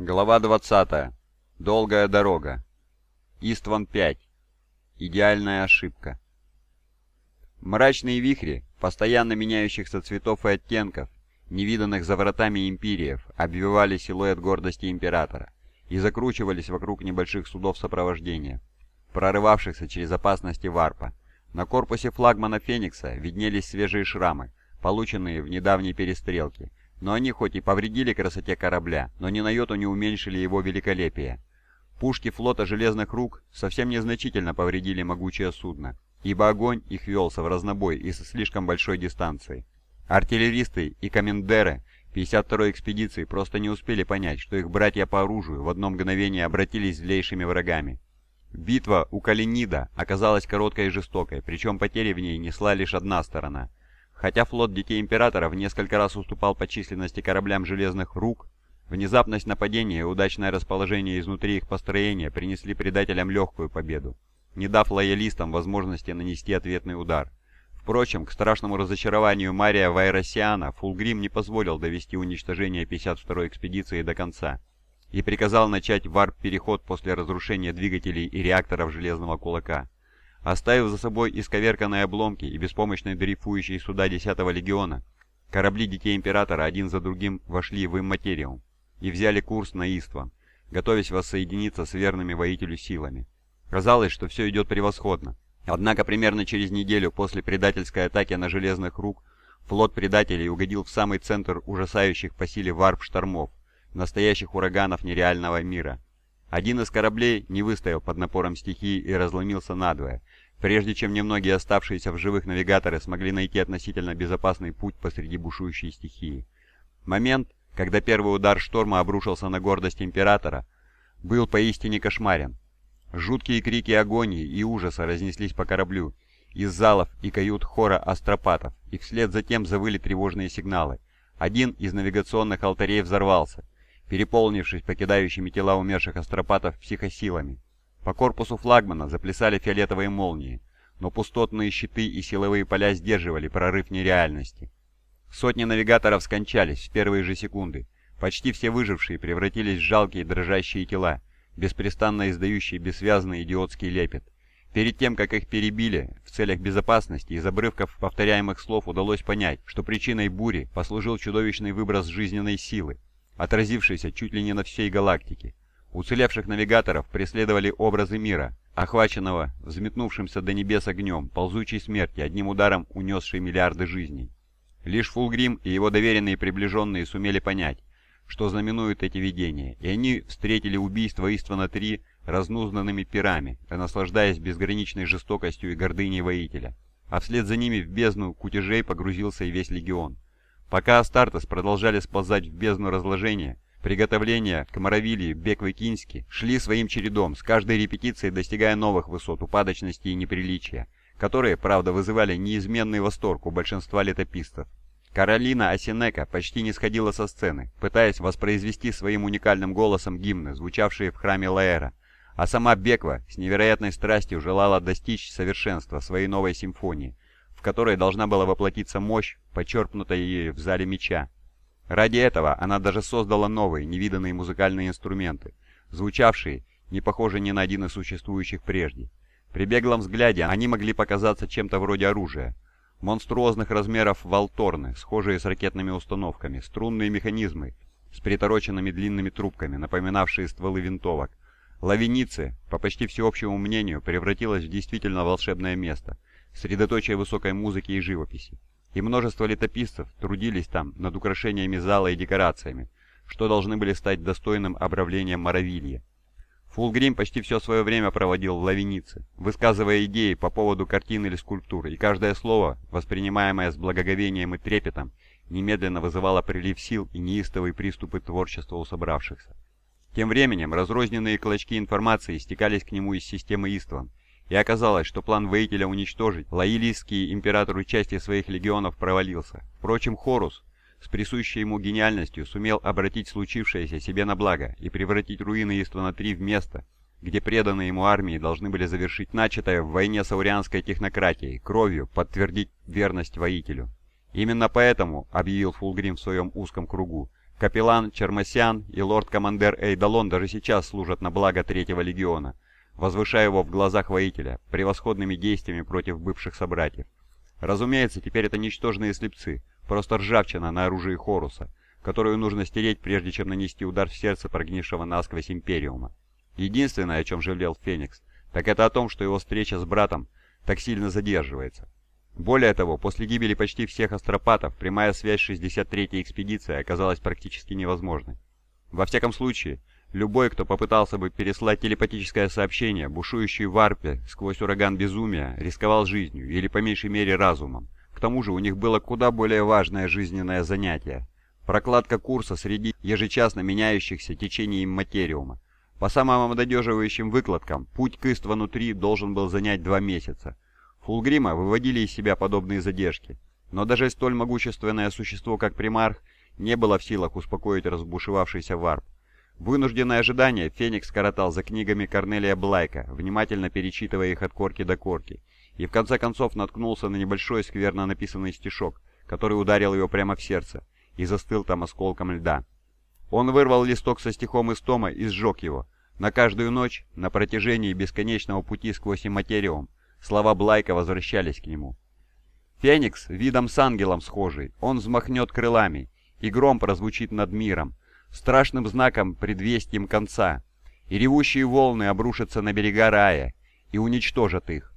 Глава 20. Долгая дорога. Истван 5. Идеальная ошибка. Мрачные вихри, постоянно меняющихся цветов и оттенков, невиданных за вратами империев, обвивали силуэт гордости императора и закручивались вокруг небольших судов сопровождения, прорывавшихся через опасности варпа. На корпусе флагмана «Феникса» виднелись свежие шрамы, полученные в недавней перестрелке, но они хоть и повредили красоте корабля, но ни на йоту не уменьшили его великолепие. Пушки флота «Железных рук» совсем незначительно повредили могучее судно, ибо огонь их велся в разнобой и со слишком большой дистанции. Артиллеристы и комендеры 52-й экспедиции просто не успели понять, что их братья по оружию в одно мгновение обратились злейшими врагами. Битва у Калинида оказалась короткой и жестокой, причем потери в ней несла лишь одна сторона – Хотя флот Детей Императора в несколько раз уступал по численности кораблям Железных Рук, внезапность нападения и удачное расположение изнутри их построения принесли предателям легкую победу, не дав лоялистам возможности нанести ответный удар. Впрочем, к страшному разочарованию Мария Вайросиана Фулгрим не позволил довести уничтожение 52-й экспедиции до конца и приказал начать варп-переход после разрушения двигателей и реакторов Железного Кулака. Оставив за собой исковерканные обломки и беспомощные дрейфующие суда 10-го легиона, корабли Детей Императора один за другим вошли в имматериум и взяли курс на Истван, готовясь воссоединиться с верными воителю силами. Казалось, что все идет превосходно. Однако примерно через неделю после предательской атаки на Железных Рук флот предателей угодил в самый центр ужасающих по силе варп-штормов, настоящих ураганов нереального мира. Один из кораблей не выстоял под напором стихии и разломился надвое, прежде чем немногие оставшиеся в живых навигаторы смогли найти относительно безопасный путь посреди бушующей стихии. Момент, когда первый удар шторма обрушился на гордость Императора, был поистине кошмарен. Жуткие крики агонии и ужаса разнеслись по кораблю, из залов и кают хора астропатов, и вслед за тем завыли тревожные сигналы. Один из навигационных алтарей взорвался, переполнившись покидающими тела умерших астропатов психосилами. По корпусу флагмана заплясали фиолетовые молнии, но пустотные щиты и силовые поля сдерживали прорыв нереальности. Сотни навигаторов скончались в первые же секунды. Почти все выжившие превратились в жалкие дрожащие тела, беспрестанно издающие бессвязный идиотский лепет. Перед тем, как их перебили, в целях безопасности из обрывков повторяемых слов удалось понять, что причиной бури послужил чудовищный выброс жизненной силы, отразившийся чуть ли не на всей галактике. Уцелевших навигаторов преследовали образы мира, охваченного взметнувшимся до небес огнем, ползучей смерти, одним ударом унесшей миллиарды жизней. Лишь Фулгрим и его доверенные приближенные сумели понять, что знаменуют эти видения, и они встретили убийство Иствана-3 разнузнанными пирами, наслаждаясь безграничной жестокостью и гордыней воителя. А вслед за ними в бездну кутежей погрузился и весь легион. Пока Астартес продолжали сползать в бездну разложения, приготовления к Моровилии Беквы-Кински шли своим чередом, с каждой репетицией достигая новых высот упадочности и неприличия, которые, правда, вызывали неизменный восторг у большинства летописцев. Каролина Осинека почти не сходила со сцены, пытаясь воспроизвести своим уникальным голосом гимны, звучавшие в храме Лаэра, а сама Беква с невероятной страстью желала достичь совершенства своей новой симфонии – в которой должна была воплотиться мощь, почерпнутая ею в зале меча. Ради этого она даже создала новые, невиданные музыкальные инструменты, звучавшие, не похожие ни на один из существующих прежде. При беглом взгляде они могли показаться чем-то вроде оружия. Монструозных размеров валторны, схожие с ракетными установками, струнные механизмы с притороченными длинными трубками, напоминавшие стволы винтовок. Лавиницы, по почти всеобщему мнению, превратилась в действительно волшебное место – средоточие высокой музыки и живописи. И множество летописцев трудились там над украшениями зала и декорациями, что должны были стать достойным обравлением Моровилья. Фулгрим почти все свое время проводил в Лавинице, высказывая идеи по поводу картин или скульптур, и каждое слово, воспринимаемое с благоговением и трепетом, немедленно вызывало прилив сил и неистовые приступы творчества у собравшихся. Тем временем разрозненные клочки информации стекались к нему из системы Истван, и оказалось, что план воителя уничтожить лоялистские императору части своих легионов провалился. Впрочем, Хорус с присущей ему гениальностью сумел обратить случившееся себе на благо и превратить руины Иствана-3 в место, где преданные ему армии должны были завершить начатое в войне с аурианской технократией, кровью подтвердить верность воителю. Именно поэтому, объявил Фулгрим в своем узком кругу, Капеллан Чермасян и лорд-командер Эйдалон даже сейчас служат на благо Третьего легиона, возвышая его в глазах воителя превосходными действиями против бывших собратьев. Разумеется, теперь это ничтожные слепцы, просто ржавчина на оружии Хоруса, которую нужно стереть, прежде чем нанести удар в сердце прогнившего насквозь Империума. Единственное, о чем жалел Феникс, так это о том, что его встреча с братом так сильно задерживается. Более того, после гибели почти всех астропатов, прямая связь 63-й экспедиции оказалась практически невозможной. Во всяком случае, любой, кто попытался бы переслать телепатическое сообщение, бушующий в арпе сквозь ураган безумия, рисковал жизнью или по меньшей мере разумом. К тому же у них было куда более важное жизненное занятие – прокладка курса среди ежечасно меняющихся течений материума. По самым обнадеживающим выкладкам, путь к Иствану-3 должен был занять два месяца – Фулгрима выводили из себя подобные задержки, но даже столь могущественное существо, как примарх, не было в силах успокоить разбушевавшийся варп. Вынужденное ожидание Феникс коротал за книгами Корнелия Блайка, внимательно перечитывая их от корки до корки, и в конце концов наткнулся на небольшой скверно написанный стишок, который ударил его прямо в сердце и застыл там осколком льда. Он вырвал листок со стихом из тома и сжег его. На каждую ночь, на протяжении бесконечного пути сквозь имматериум, Слова Блайка возвращались к нему. Феникс, видом с ангелом схожий, он взмахнет крылами, и гром прозвучит над миром, страшным знаком предвестием конца, и ревущие волны обрушатся на берега рая и уничтожат их.